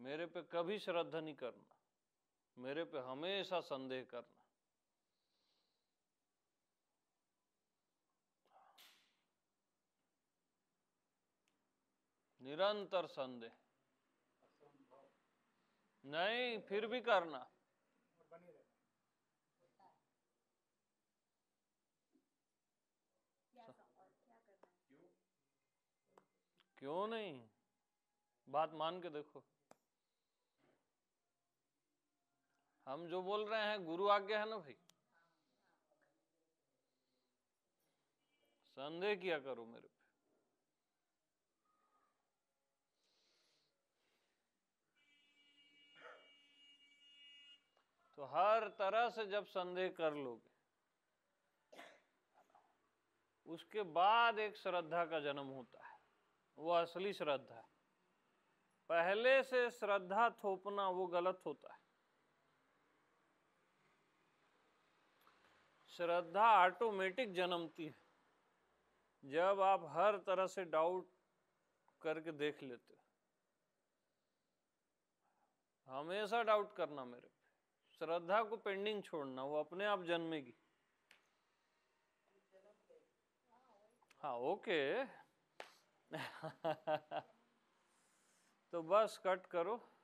मेरे पे कभी श्रद्धा नहीं करना। मेरे पे हमेशा संदेह करना। निरंतर संदेह। नहीं, फिर भी करना। क्यों? नहीं? बात मान के देखो। हम जो बोल रहे हैं, गुरु आज्ञा है ना भाई? संदेह किया करो मेरे पे। तो हर तरह से जब संदेह कर लोगे, उसके बाद एक श्रद्धा का जन्म होता है। वो असली श्रद्धा है। पहले से श्रद्धा थोपना वो गलत होता है। श्रद्धा ऑटोमेटिक जन्मती है। जब आप हर तरह से डाउट करके देख लेते हो। हमेशा डाउट करना मेरे पे। श्रद्धा को पेंडिंग छोड़ना, वो अपने आप जन्मेगी। हाँ ओके तो बस कट करो।